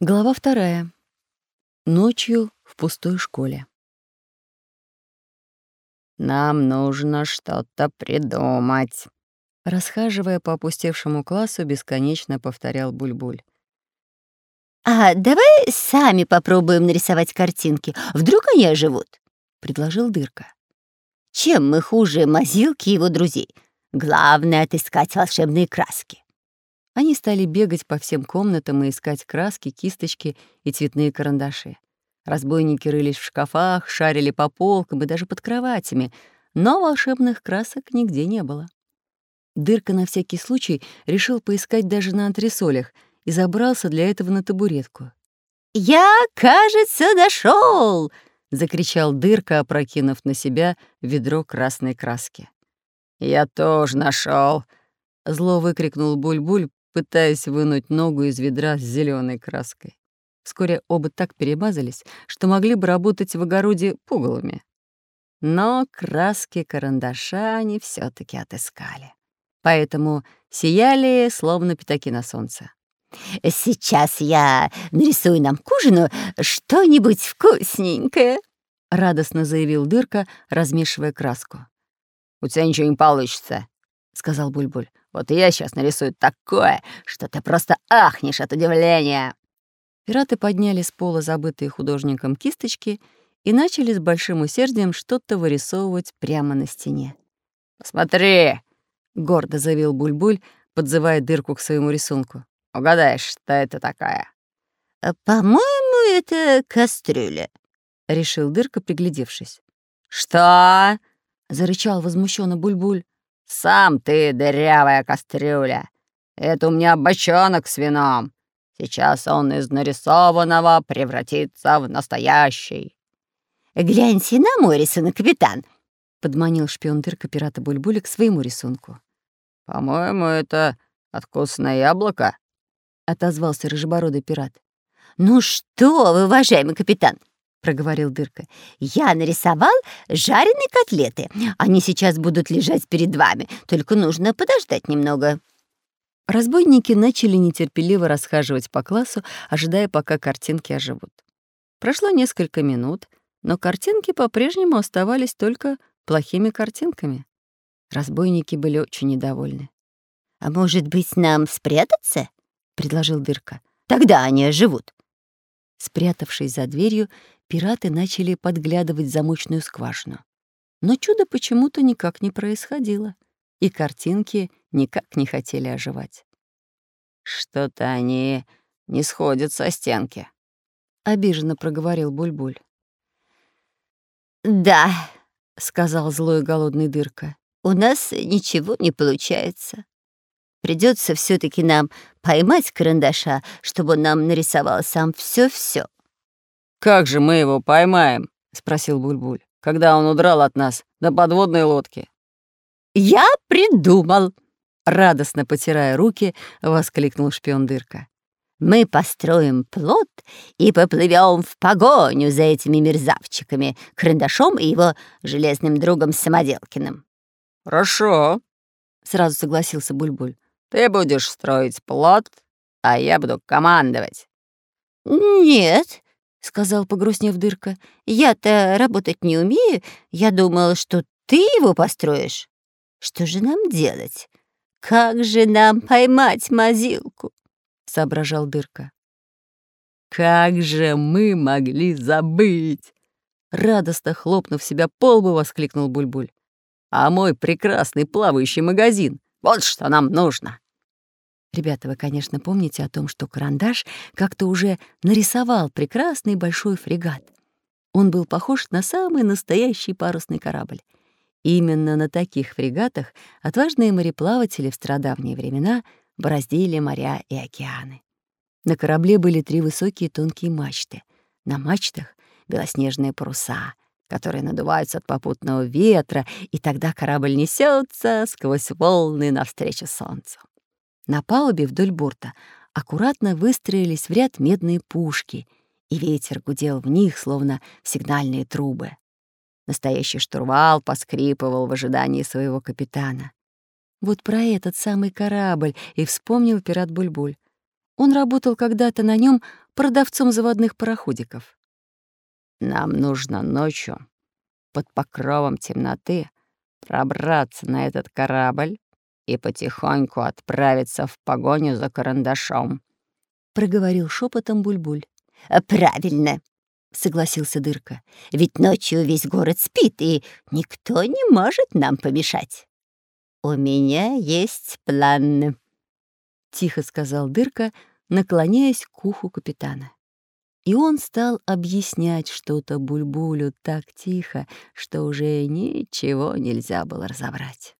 Глава вторая. Ночью в пустой школе. «Нам нужно что-то придумать», — расхаживая по опустевшему классу, бесконечно повторял Бульбуль. «А давай сами попробуем нарисовать картинки. Вдруг они оживут?» — предложил Дырка. «Чем мы хуже Мазилки и его друзей? Главное — отыскать волшебные краски». Они стали бегать по всем комнатам и искать краски, кисточки и цветные карандаши. Разбойники рылись в шкафах, шарили по полкам и даже под кроватями, но волшебных красок нигде не было. Дырка на всякий случай решил поискать даже на антресолях и забрался для этого на табуретку. «Я, кажется, нашел! закричал Дырка, опрокинув на себя ведро красной краски. «Я тоже нашел! зло выкрикнул Буль-Буль, пытаясь вынуть ногу из ведра с зеленой краской. Вскоре оба так перемазались, что могли бы работать в огороде пугалами. Но краски карандаша они все таки отыскали. Поэтому сияли, словно пятаки на солнце. «Сейчас я нарисую нам к ужину что-нибудь вкусненькое», — радостно заявил Дырка, размешивая краску. «У тебя ничего не получится», — сказал Бульбуль. Вот я сейчас нарисую такое, что ты просто ахнешь от удивления!» Пираты подняли с пола забытые художником кисточки и начали с большим усердием что-то вырисовывать прямо на стене. «Посмотри!» — гордо заявил Бульбуль, подзывая дырку к своему рисунку. «Угадаешь, что это такая?» «А, «По-моему, это кастрюля», — решил дырка, приглядевшись. «Что?» — зарычал возмущенно Бульбуль. «Сам ты дырявая кастрюля. Это у меня бочонок с вином. Сейчас он из нарисованного превратится в настоящий». «Гляньте на мой рисунок, капитан», — подманил шпион дырка пирата Бульбуля к своему рисунку. «По-моему, это откусное яблоко», — отозвался рыжебородый пират. «Ну что вы, уважаемый капитан, — проговорил Дырка. «Я нарисовал жареные котлеты. Они сейчас будут лежать перед вами, только нужно подождать немного». Разбойники начали нетерпеливо расхаживать по классу, ожидая, пока картинки оживут. Прошло несколько минут, но картинки по-прежнему оставались только плохими картинками. Разбойники были очень недовольны. «А может быть, нам спрятаться?» — предложил Дырка. «Тогда они оживут». Спрятавшись за дверью, пираты начали подглядывать замочную скважину. Но чудо почему-то никак не происходило, и картинки никак не хотели оживать. «Что-то они не сходят со стенки», — обиженно проговорил Бульбуль. -буль. «Да», — сказал злой голодный дырка, — «у нас ничего не получается. Придется все таки нам поймать карандаша, чтобы он нам нарисовал сам все-все. «Как же мы его поймаем?» — спросил Бульбуль, когда он удрал от нас на подводной лодке. «Я придумал!» — радостно потирая руки, воскликнул шпион Дырка. «Мы построим плот и поплывем в погоню за этими мерзавчиками, Карандашом и его железным другом Самоделкиным». «Хорошо», — сразу согласился Бульбуль. «Ты будешь строить плот, а я буду командовать». «Нет», — сказал, погрустнев дырка. «Я-то работать не умею. Я думал, что ты его построишь. Что же нам делать? Как же нам поймать мазилку?» — соображал дырка. «Как же мы могли забыть!» Радостно хлопнув себя по лбу, воскликнул Бульбуль. «А мой прекрасный плавающий магазин! Вот что нам нужно!» Ребята, вы, конечно, помните о том, что карандаш как-то уже нарисовал прекрасный большой фрегат. Он был похож на самый настоящий парусный корабль. Именно на таких фрегатах отважные мореплаватели в страдавние времена бороздили моря и океаны. На корабле были три высокие тонкие мачты. На мачтах — белоснежные паруса, которые надуваются от попутного ветра, и тогда корабль несется сквозь волны навстречу солнцу. На палубе вдоль борта аккуратно выстроились в ряд медные пушки, и ветер гудел в них, словно сигнальные трубы. Настоящий штурвал поскрипывал в ожидании своего капитана. Вот про этот самый корабль и вспомнил пират Бульбуль. Он работал когда-то на нем продавцом заводных пароходиков. «Нам нужно ночью, под покровом темноты, пробраться на этот корабль и потихоньку отправиться в погоню за карандашом», — проговорил шепотом Бульбуль. -буль. «Правильно», — согласился Дырка. «Ведь ночью весь город спит, и никто не может нам помешать. У меня есть план», — тихо сказал Дырка, наклоняясь к уху капитана. И он стал объяснять что-то Бульбулю так тихо, что уже ничего нельзя было разобрать.